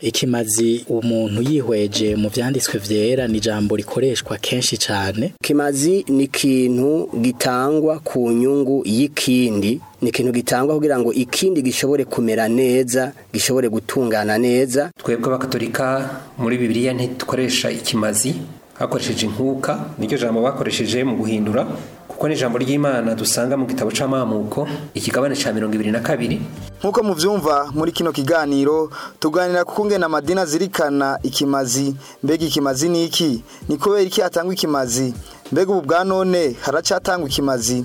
ikimazi umuntu yihweje mu byanditswe byera ni ijambo rikoreshwa kenshi cyane ikimazi ni ikintu gitangwa ku nyungu y'ikindi ni ikintu gitangwa kugira ngo ikindi gishobore kumera neza gishobore gutungana neza twebwe abakatorika muri bibiliya ntitukoresha ikimazi hakoresheje inkuka niryo jambo bakoresheje mu guhindura kuko n'ijambo ry'imana dusanga mu gitabo cy'amamuko ikigabane cya mirongo ibiri na kabiri nk'uko mubyumva muri kino kiganiro tuganira ku ngena amadini zirikana ikimazi mbega ikimazi ni iki ni kubera iki hatangwa ikimazi mbega ubu bwa none haracyatangwa ikimazi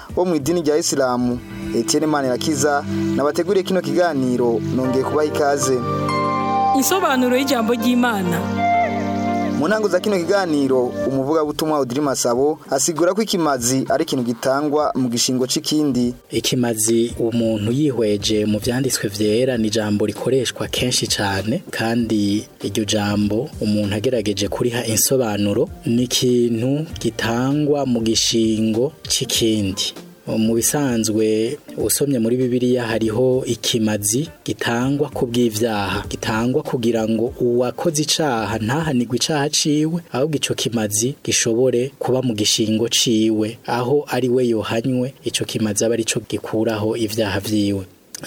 wo mu idini rya isilamu etienne manirakiza nabateguriye kino kiganiro nongeye kubaha ikaze Isobanuro y'ijambo ry'imana mu ntango za kino kiganiro umuvugabutumwa Audrey Masabo asigura ko ikimazi ari ikintu gitangwa mu gishingo c'ikindi ikimazi umuntu yihweje mu byanditswe vyera ni jambo rikoreshwa kenshi cyane kandi iryo jambo umuntu agerageje kuriha insobanuro ni ikintu gitangwa mu gishingo c'ikindi mu bisanzwe usomye muri bibiliya hariho ikimazi gitangwa ku bw'ibyaha gitangwa kugira ngo uwakoze icyaha ntahanigwe icaha ciwe ahubwo ico kimazi gishobore kuba mu gishingo ciwe aho ari we yohanywe icyo kimazi aba cyo gikuraho ibyaha vyiwe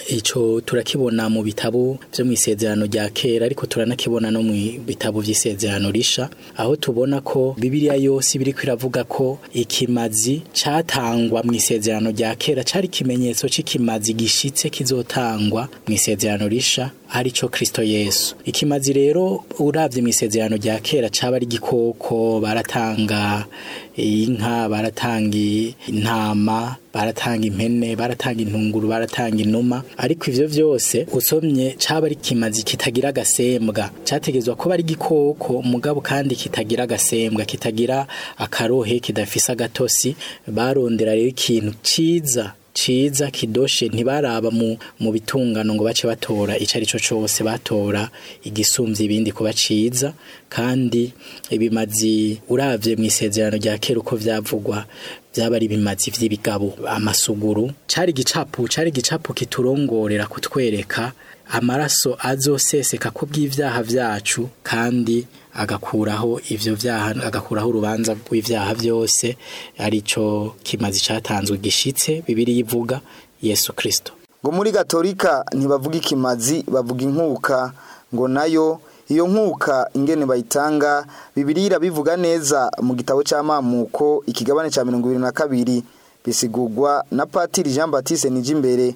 icyo turakibona mu bitabo byo mu isezerano rya kera ariko turanakibona no mu bitabo by'isezerano risha aho tubona ko bibiliya yose ibiri kwiravuga ko ikimazi cyatangwa mu isezerano rya kera cyari kimenyetso cy'ikimazi gishitse kizotangwa mu isezerano risha ari cyo kirisito yesu ikimazi rero urabye mu isezerano rya kera cyaba ari igikoko baratanga y'inka baratanga intama baratanga impene baratanga intunguru baratanga inuma ariko ivyo vyose usomye caba ari kimazi kitagira agasembwa categezwa kuba ari gikoko mugabo kandi kitagira agasembwa kitagira akarohe kidafise agatosi barondera rero ikintu ciza ciza kidoshe ntibaraba mu mu bitungano ngo bace batora ico cyo cyose batora igisumvya ibindi kuba ciza kandi ibimazi uravye mu isezerano rya kera uko vyavugwa byaba ari ibimazi vy'ibigabo amasuguru cari gicapu cari gicapu kiturongorera kutwereka amaraso azoseseka ku bw'ivyaha vyacu kandi agakuraho ivyo vyaha agakuraho urubanza rw'ivyaha byose arico kimazi cyatanzwe gishitse bibiri yivuga Yesu Kristo ngo muri Gatolika ntibavuga ikimazi bavuga inkuka ngo nayo iyo nkuka ingene bayitanga bibirira bivuga neza mu gitabo cy'amamuko ikigabane cya mirongo na kabiri bisigurwa na patiri jean batiste nijya imbere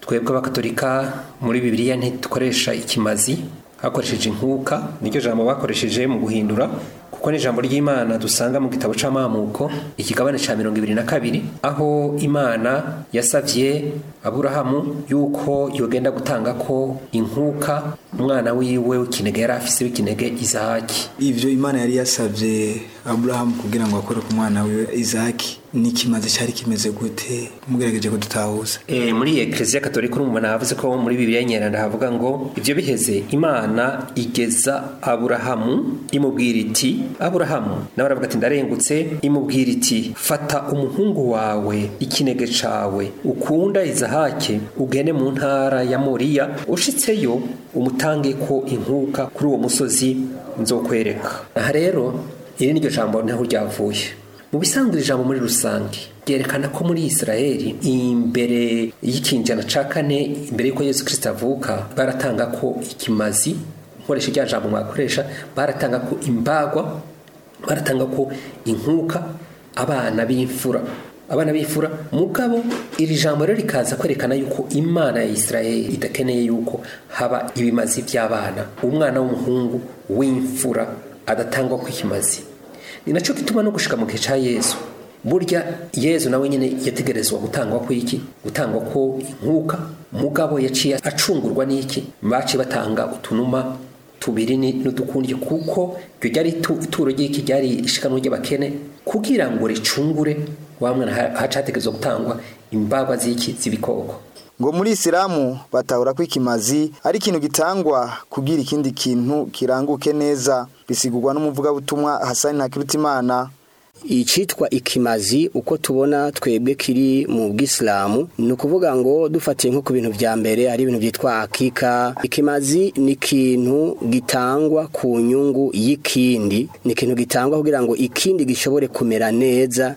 twebwe abakatorika muri bibiriya ntitukoresha ikimazi hakoresheje inkuka niryo jambo bakoresheje mu guhindura kuko ni ijambo ry'imana dusanga mu gitabo c'amamuko ikigabane cya mirongo ibiri na kabiri aho imana yasabye aburahamu yuko yogenda gutanga ko inkuka umwana wiwe w'ikinege yari afise w'ikinege izahaki ibyo imana yari yasabye aburahamu kugira ngo akore ku mwana wiwe izahaki ni cyari kimeze gute mugerageje kudutahuza eh muri eklezia katolika urumva navuze ko muri bibiliya nyeranda havuga ngo ibyo biheze imana igeza aburahamu imubwira iti aburahamu nawe aravuga ati ndarengutse imubwira iti fata umuhungu wawe ikinege cawe ukunda izahabu hake ugene mu ntara ya moriya ushitseyo umutange ko inkuka kuri uwo musozi nzokwereka aha rero iri ni jambo ntaho ryavuye mu bisanzwe ijambo muri rusange ryerekana ko muri israheli imbere y'ikinjana ca kane imbere y'uko yesu kirisita avuka baratanga ko ikimazi nkoresha rya jambo mwakoresha baratanga ko imbagwa baratanga ko inkuka abana b'imfura abana b'ifura mugabo iri jambo rero rikaza kwerekana yuko imana ya Israel idakeneye yuko haba ibimazi by'abana umwana w'umuhungu w'imfura adatangwa kw'ikimazi ni nacyo gituma no gushika mu gihe cya yesu burya yezu nawe nyine yategerezwa gutangwa iki gutangwa ko inkuka mugabo yaciye acungurwa n'iki baci batanga utunuma tubiri n'udukundi kuko iryo ryari ituro ry'iki ryari ishikamwe ry'abakene kugira ngo ricungure wamwe mwana gutangwa imbagwa z'iki z'ibikoko ngo muri isilamu batahura ko ikimazi ari ikintu gitangwa kugira ikindi kintu kiranguke neza bisigurwa n'umuvugabutumwa hasani Kirutimana. icitwa ikimazi uko tubona twebwe kiri mu bwisilamu ni ukuvuga ngo dufatiye nko ku bintu bya mbere hari ibintu byitwa akika ikimazi ni ikintu gitangwa ku nyungu y'ikindi ni ikintu gitangwa kugira ngo ikindi gishobore kumera neza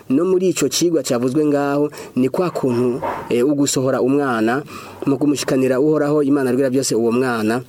no muri icyo kigwa cyavuzwe ngaho ni kwa kuntu eh, ugusohora umwana mu kumushikanira uhoraho imana rwira byose uwo mwana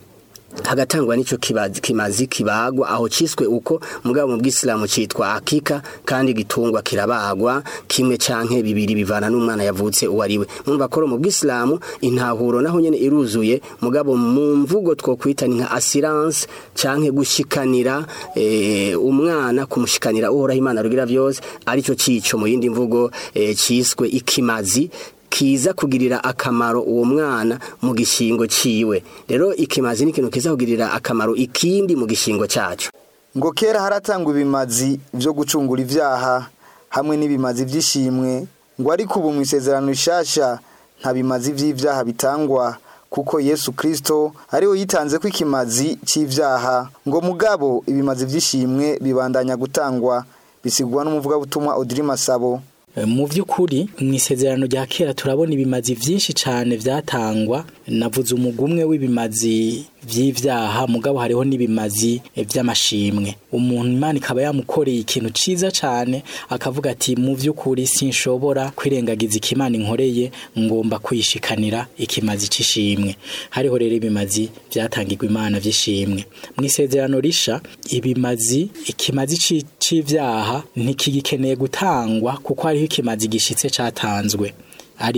hagatangwa n'icyo kimazi kibagwa aho cyiswe uko mugabo mu bw'isilamu cyitwa akika kandi gitungwa kirabagwa kimwe canke bibiri bivana n'umwana yavutse uwo ari we mwumva ko mu bw'isilamu intahuro naho nyene iruzuye mugabo mu mvugo twokwita nka assurance canke gushikanira eh, umwana kumushikanira uhoraho imana rugira byose aricyo cico mu yindi mvugo eh, cyiswe ikimazi kiza kugirira akamaro uwo mwana mu gishingo ciwe rero ikimazi ni kiza kugirira akamaro ikindi mu gishingo cyacu ngo kera haratangwa ibimazi byo gucungura ibyaha hamwe n'ibimazi by'ishimwe ngo ariko ubu mu isezerano rishasha nta bimazi by'ibyaha bitangwa kuko yesu kirisito ariwe yitanze ko ikimazi cy'ibyaha ngo mugabo ibimazi by'ishimwe bibandanya gutangwa bisigwa n'umuvugabutumwa odiri masabo mu by'ukuri mu isezerano rya kera turabona ibimazi byinshi cyane byatangwa navuze umugumwe w'ibimazi by'ibyaha mugabo hariho n'ibimazi by'amashimwe umuntu imana ikaba yamukoreye ikintu ciza cyane akavuga ati mu by'ukuri sinshobora kwirengagiza ikimana inkoreye ngomba kwishikanira ikimazi cy'ishimwe hariho rero ibimazi byatangirwa imana by'ishimwe mu isezerano risha ibimazi ikimazi cy'ibyaha ntikigikeneye gutangwa kuko hariho ikimazi gishitse cyatanzwe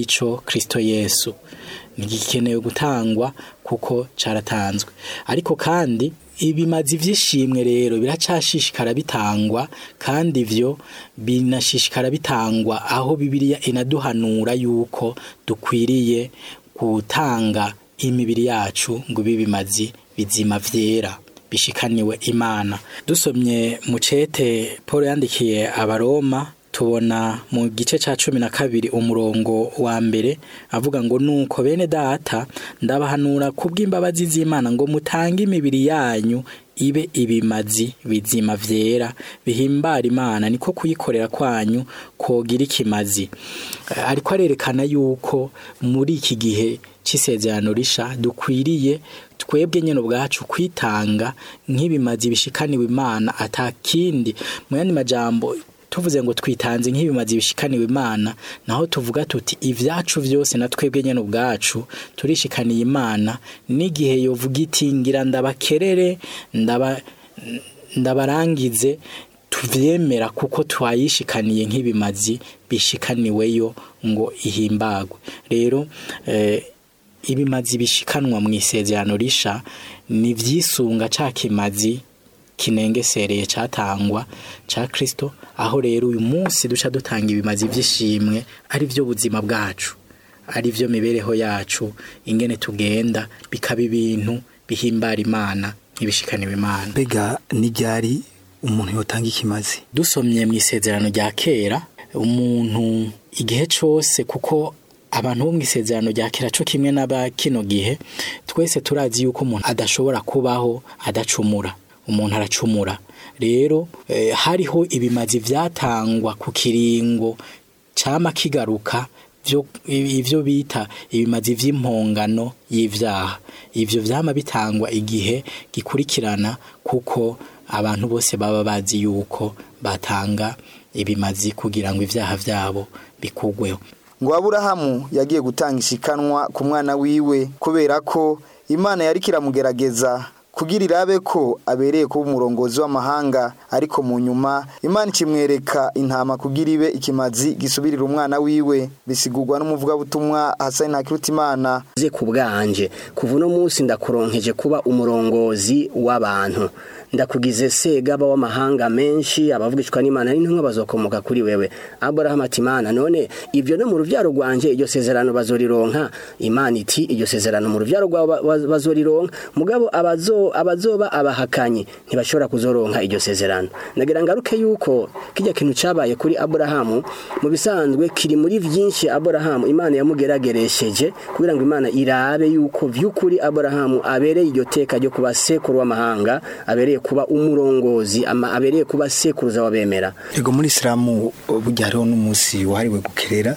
cyo Kristo Yesu ntigikenewe gutangwa kuko caratanzwe ariko kandi ibimazi vy'ishimwe rero biracashishikara bitangwa kandi ivyo binashishikara bitangwa aho bibiriya inaduhanura yuko dukwiriye gutanga imibiri yacu ngo ibi bimazi bizima vyera bishikaniwe imana dusomye mucete paul yandikiye abaroma tubona mu gice cya cumi na kabiri umurongo wa mbere avuga ngo nuko bene data ndabahanura kubw'imbabazi z'Imana ngo mutange imibiri yanyu ibe ibimazi bizima vyera bihimbara imana niko kuyikorera kwanyu kogira ikimazi ariko arerekana yuko muri iki gihe cy'isezerano risha dukwiriye twebwe nyene ubwacu kwitanga nk'ibimazi bishikaniwe imana atakindi mu yandi majambo tuvuze ngo twitanze nk'ibimazi bishikaniwe imana naho tuvuga tuti ibyacu byose na twebwe nyine ubwacu turishikaniye imana n'igihe yovuga itingira ngira ndabakerere ndabarangize tubyemera kuko twayishikaniye nk'ibimazi bishikaniweyo ngo ihimbagwe rero eh, ibimazi bishikanwa mu isezerano risha ni byisunga cya kimazi kinengesereye cyatangwa cya Kristo, aho rero uyu munsi duca dutanga ibimaze by'ishimwe ari byo buzima bwacu ari byo mibereho yacu ingene tugenda bikaba ibintu bihimbara imana nk'ibishikaniwe imana mbega n'ibyari umuntu yotanga ikimaze. dusomye mu isezerano rya kera umuntu igihe cyose kuko abantu bo mu isezerano rya kera cyo kimwe n'aba kino gihe twese turazi yuko umuntu adashobora kubaho adacumura umuntu aracumura rero eh, hariho ibimazi byatangwa ku kiringo cyama kigaruka ibyo bita ibimazi by'impongano y'ibyaha ibyo byama bitangwa igihe gikurikirana kuko abantu bose baba bazi yuko batanga ibimazi kugira ngo ibyaha byabo bikugweho ngo aburahamu yagiye gutanga ishikanwa ku mwana wiwe kubera ko imana yari kiramugerageza kugira irabe ko abereye kuba umurongozi w'amahanga ariko mu nyuma imana ikimwereka intama kugira ibe ikimazi gisubirira umwana wiwe bisigurwa n'umuvugabutumwa Hassan Hakirutimana ze ku bwanjye kuva uno munsi ndakuronkeje kuba umurongozi w'abantu ndakugize se gaba w'amahanga menshi abavugishwa n'imana n'intumwa bazokomoka kuri wewe aburahamu ati imana none ibyo no mu rubyaro rwanjye iryo sezerano bazorironka imana iti iryo sezerano mu rubyaro rwawe bazorironka mugabo abazoba abahakanye ntibashobora kuzoronka iryo sezerano nagira ngaruke yuko kijya kintu cyabaye kuri aburahamu mu bisanzwe kiri muri byinshi aburahamu imana yamugerageresheje kugira ngo imana irabe yuko by'ukuri aburahamu abereye iryo teka ryo kuba sekuru w'amahanga abereye abereye kuba umurongozi ama abereye kuba sekuruza wabemera yego muri Islam burya n'umunsi wahariwe gukerera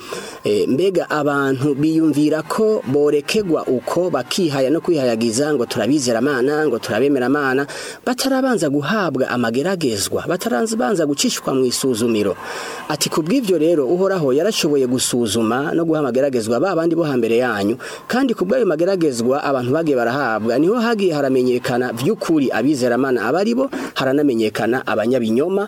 mbega abantu biyumvira ko borekegwa uko bakihaya no kwihayagiza ngo turabizera amana ngo turabemera amana batarabanza guhabwa amageragezwa batarabanza gucishwa mu isuzumiro ati ku bw'ibyo rero uhoraho yarashoboye gusuzuma no guha amageragezwa ba bandi bo hambere yanyu kandi ku bw'ayo mageragezwa abantu bagiye barahabwa niho hagiye haramenyekana by'ukuri abizera abari abaribo haranamenyekana abanyabinyoma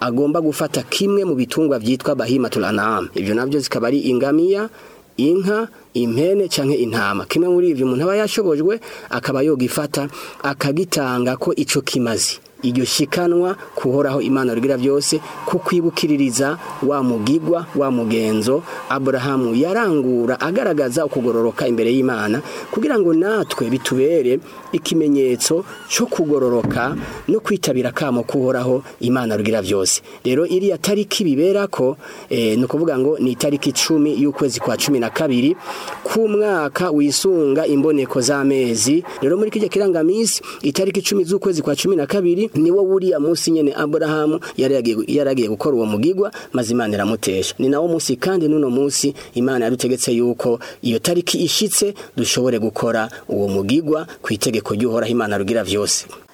agomba gufata kimwe mu bitungwa byitwa bahima turanama ibyo nabyo zikaba ari ingamiya inka impene canke intama kimwe muri ivyo umuntu aba yashobojwe akaba yogifata akagitanga ko ico kimazi iryo shikanwa kuhoraho imana rugira byose kukwibukiririza wa mugigwa wa mugenzo aburahamu yarangura agaragaza ukugororoka imbere y'imana kugira ngo natwe bitubere ikimenyetso cyo kugororoka no kwitabira kamo kuhoraho imana rugira byose rero iriya tariki bibera ko eh, ni ukuvuga ngo ni itariki icumi y'ukwezi kwa cumi na kabiri k'umwaka wisunga imboneko z'amezi rero muri kijya kirangaminsi itariki icumi z'ukwezi kwa cumi na kabiri Ni wo buriya munsi nyene Abrahamu yaragiye gukora uwo mugigwa maze Imana iramutesha ni nawo munsi kandi nuno munsi Imana yadutegetse yuko iyo tariki ishitse dushobore gukora uwo mugigwa ku itegeko ry'uhoraho Imana rugira vyose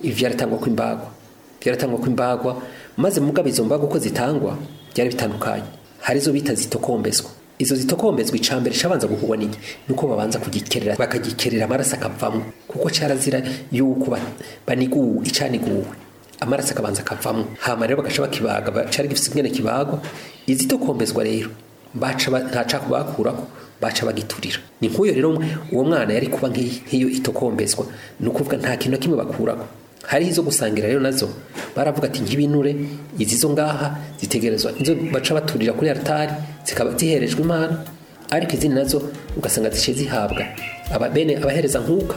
ibi byaratangwa ko imbagwa byaratangwa ko imbagwa maze mugabo izo mbago uko zitangwa byari bitandukanye hari izo bita zitokombezwa izo zitokombezwa icambere cabanza gukorwa n'iki nuko babanza kugikerera bakagikerera amaraso akavamwo kuko cyarazira yuko banigu icaniguwe amaraso akabanza akavamwo hama rero bagaca bakibaga cari gifise ingene kibagwa izitokombezwa rero baca ntaca kubakurako baca bagiturira ni nk'uyo rero uwo mwana yari kuba nk'iyo itokombezwa ni ukuvuga nta kintu kimwe bakurako hari izo gusangira rero nazo baravuga ati nk'ibinure izi zo ngaha zitegerezwa inzo baca baturira kuri aritari zikaba ziherejwe imana ariko izindi nazo ugasanga zishe zihabwa bene abahereza nkuka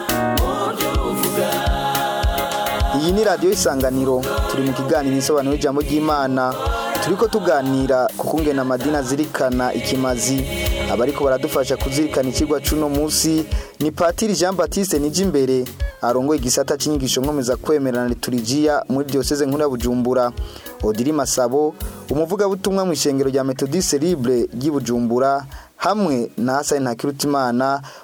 mu byo uvuga iyi ni radiyo y'isanganiro turi mu kiganiro isobanura ijambo ry'imana turi ko tuganira ku kungena amadini zirikana ikimazi abariko baradufasha kuzirikana ikigwa cuno munsi, ni Patiri Jean Baptiste Nijimbere arongoye igisata cy'inyigisho nkomeza kwemerana liturgia muri diocese nkuru ya Bujumbura Odiri Masabo umuvugabutumwa mu ishengero rya Methodiste Libre ry'i Bujumbura hamwe na Hassan Ntakirutimana umuvuga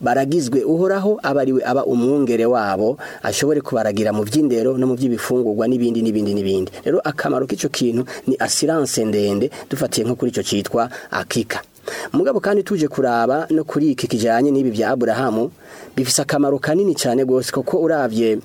baragizwe uhoraho aba ariwe aba umwungere wabo ashobore kubaragira mu by'indero no mu by'ibifungurwa n'ibindi n'ibindi n'ibindi rero akamaro k'icyo kintu ni asiranse ndende dufatiye nko kuri icyo cyitwa akika mugabo kandi tuje kuraba no kuri iki kijyanye n'ibi bya Aburahamu bifise akamaro kanini cyane rwose koko urabye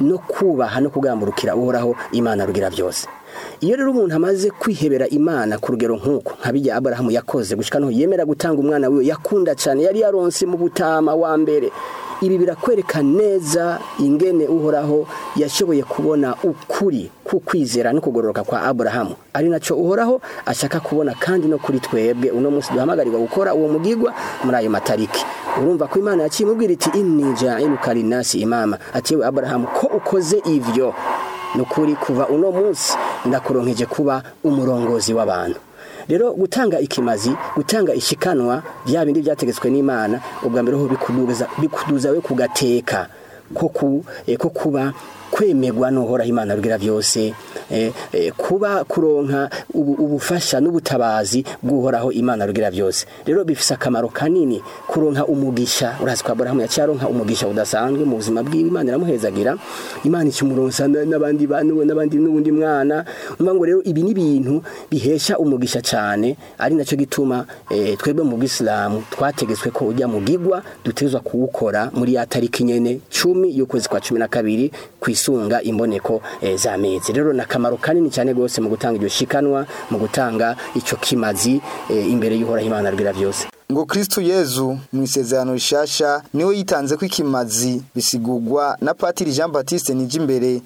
no kubaha no kugamburukira uhoraho imana rugira byose iyo rero umuntu amaze kwihebera imana ku rugero nk'uko nk'abijya aburahamu yakoze gushyirwa yemera gutanga umwana wiwe yakunda cyane yari yaronse mu butama wa mbere ibi birakwereka neza ingene uhoraho yashoboye kubona ukuri k'ukwizera no kugororoka kwa aburahamu ari nacyo uhoraho ashaka kubona kandi no kuri twebwe uno munsi duhamagarirwa gukora uwo mugigwa muri ayo matariki urumva ko imana yakimubwira iti inija inukari nasi imama atiwe aburahamu ko ukoze ivyo ni ukuri kuva uno munsi ndakuronkeje kuba umurongozi w'abantu rero gutanga ikimazi gutanga ikikanwa bya bindi byategetswe n'imana ubwa mbere ho bikuduza we kugateka ko eh, kuba kwemegwa n'uhoraho imana abwira byose eh, eh, kuba kuronka ubufasha n'ubutabazi bw'uhoraho imana abwira byose rero bifite akamaro kanini kuronka umugisha urazi kwa burahamu yacaronka umugisha udasanzwe mu buzima bw'iwe imana iramuhezagira imana ikimuronsa n'abandi n'abandi n'ubundi mwana umva ngo rero ibi ni ibintu bihesha umugisha cyane ari nacyo gituma eh, twebwe mu bisilamu twategetswe ko ujya mu gigwa dutezwa kuwukora muri ya tariki nyene 10 y'ukwezi kwa kabiri ku isi isunga imboneko eh, z'amezi rero ni akamaro kanini cyane rwose mu gutanga iryo shikanwa mu gutanga icyo kimazi eh, imbere y'uhoraho imana rwira byose ngo kirisitu yezu mu isezerano rishasha niwe yitanze ko ikimazi bisigurwa na patiri jean batiste nijyimbere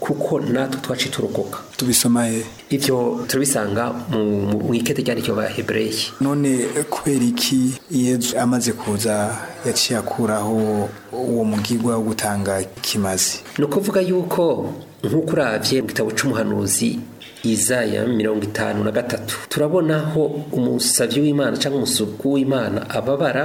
kuko natwe twaci turokoka tubisoma he ibyo turabisanga mu ikete cyandikwa ba hebureyi none kubera iki yezu amaze kuza yaciye akuraho uwo mugigwa wo gutanga ikimazi ni ukuvuga yuko nk'uko urabye mu gitabo cy'umuhanuzi izaya mirongo itanu na gatatu turabonaho umusabyi w'imana cyangwa umusuku w'imana ababara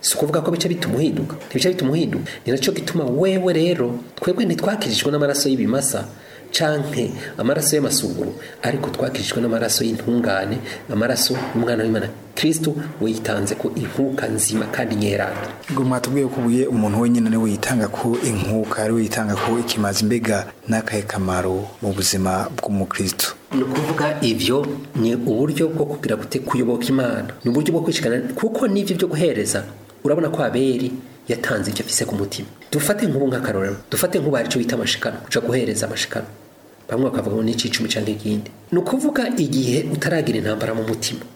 si ukuvuga ko bice bituma uhinduka ntibice bituma uhinduka ni nacyo gituma wewe rero twebwe ntitwakirijwe n'amaraso y'ibimasa canke amaraso y'amasuguru ariko twakishijwe n'amaraso y'intungane amaraso y'umwana w'imana kirisito witanze ku inkuka nzima kandi nyerana ubwo mwatubwiye ko ubuye umuntu wenyine ari we yitanga ko inkuka ari we yitanga ko ikimazi mbega n'akahe kamaro mu buzima bw'umukristo ni ukuvuga ibyo ni uburyo bwo kugira gute kuyoboka imana ni uburyo bwo kwishikana kuko n'ibyo byo guhereza urabona ko aberi yatanze icyo afise ku mutima dufate nk'ubu nk'akarorero dufate nk'ubu hari icyo bita amashikano uca guhereza amashikano bamwe bakavuga ngo ni icyicumi cyangwa ikindi ni ukuvuga igihe utaragira intambara mu mutima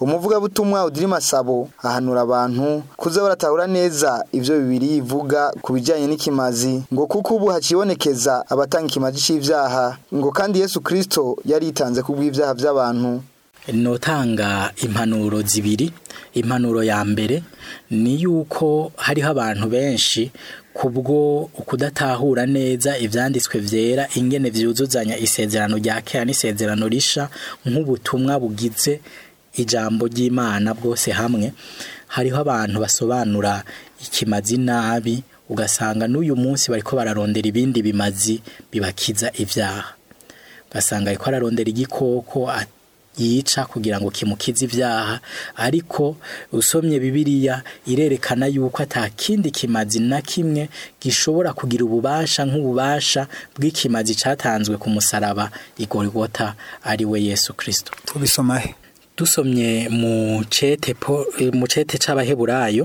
umuvugabutumwa udiri masabo ahanura abantu kuza baratahura neza ibyo bibiri ivuga ku bijyanye n'ikimazi ngo kuko ubu hakibonekeza abatanga ikimazi cy'ibyaha ngo kandi yesu kirisito yari yitanze ku by'abantu notanga impanuro zibiri impanuro ya mbere ni yuko hariho abantu benshi kubwo kudatahura neza ibyanditswe byera ingene byuzuzanya isezerano rya kera n'isezerano risha nk'ubutumwa bugize ijambo ry'imana bwose hamwe hariho abantu basobanura ikimazi nabi ugasanga n'uyu munsi bariko bararondera ibindi bimazi bibakiza ibyaha ugasanga ariko ararondera igikoko yica kugira ngo kimukize ibyaha ariko usomye Bibiliya irerekana yuko ata kindi kimazi na kimwe gishobora kugira ububasha nk'ububasha bw'ikimazi cyatanzwe ku musaraba igorigota ari we yesu kirisito tubisoma he dusomye mu cete cy'abaheburayo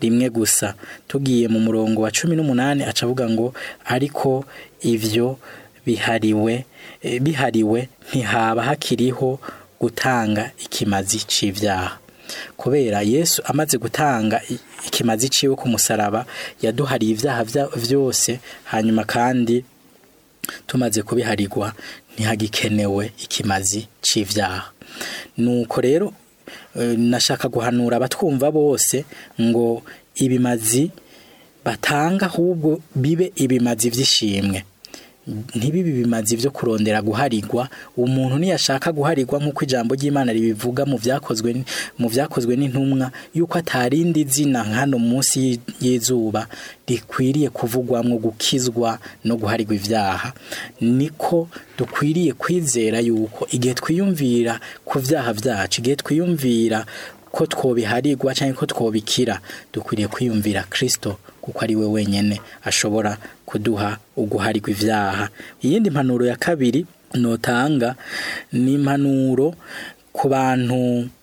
rimwe gusa tugiye mu murongo wa cumi n’umunani acavuga ngo ariko ivyo bihariwe eh, bihariwe ntihaba hakiriho gutanga ikimazi c'ivyaha kubera yesu amaze gutanga ikimazi iciwe ku musaraba yaduhariye ibyaha byose hanyuma kandi tumaze kubiharigwa ntihagikenewe ikimazi cy'ibyaha nuko rero e, nashaka guhanura abatwumva bose ngo ibimazi batanga ahubwo bibe ibimazi by'ishimwe ntibibi bimaze ibyo kurondera guharigwa umuntu ntiyashaka guharigwa nk'uko ijambo ry'imana ribivuga mu byakozwe mu byakozwe n'intumwa yuko atarindi zina hano munsi y'izuba rikwiriye kuvugwamo gukizwa no guharigwa ibyaha niko dukwiriye kwizera yuko igihe twiyumvira ku byaha byacu igihe twiyumvira ko twobiharigwa cyangwa ko twobikira dukwiriye kwiyumvira Kristo kuko ari we wenyine ashobora kuduha uguharirwa ibyaha iyindi mpanuro ya kabiri notanga ni impanuro ku bantu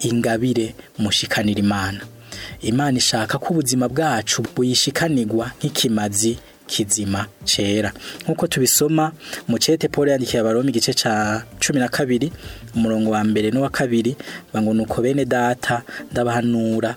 ingabire mushikanira imana imana ishaka ko ubuzima bwacu buyishikanirwa nk'ikimazi kizima cera nk'uko tubisoma mucete paul yandikiye abaroma igice cya cumi na kabiri umurongo wa mbere n'uwa kabiri ngo ni uko bene data ndabahanura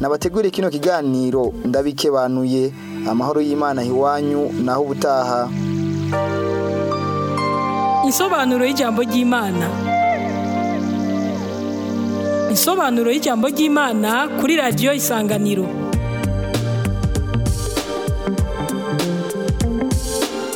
nabateguriye kino kiganiro ndabikebanuye amahoro y'Imana hiwanyu naho ubutaha Isobanuro y'ijambo ry'Imana Isobanuro y'ijambo ry'Imana kuri radio Isanganiro